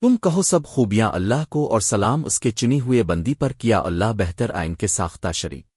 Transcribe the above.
تم کہو سب خوبیاں اللہ کو اور سلام اس کے چنی ہوئے بندی پر کیا اللہ بہتر آئین کے ساختہ شریک۔